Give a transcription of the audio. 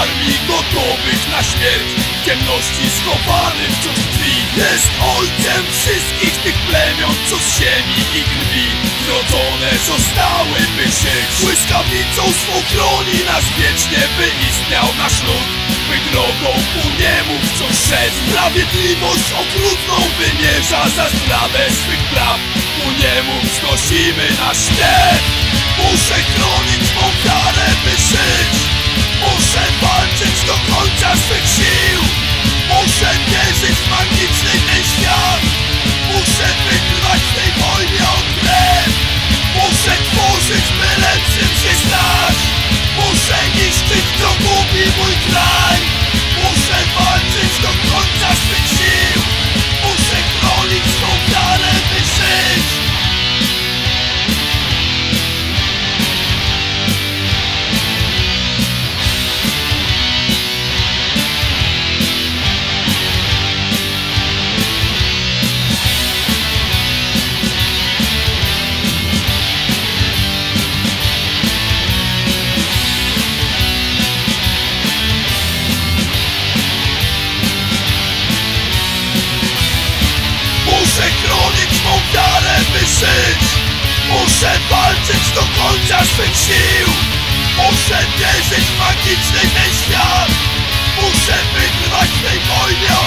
armii gotowych na śmierć. W ciemności schowany wciąż tkwi Jest ojcem wszystkich tych plemion, co z ziemi i krwi. Zrodzone zostały by żyć Błyskawicą swą chroni nas wiecznie By istniał nasz lud. By drogą ku niemu wciąż szedł. Sprawiedliwość okrutną wymierza za sprawę swych praw. Ku niemu wznosimy nasz śpiew Muszę chronić mą żyć Muszę walczyć do końca swych sił! Muszę wierzyć w magiczny ten świat! Muszę wygrać w tej wojnie o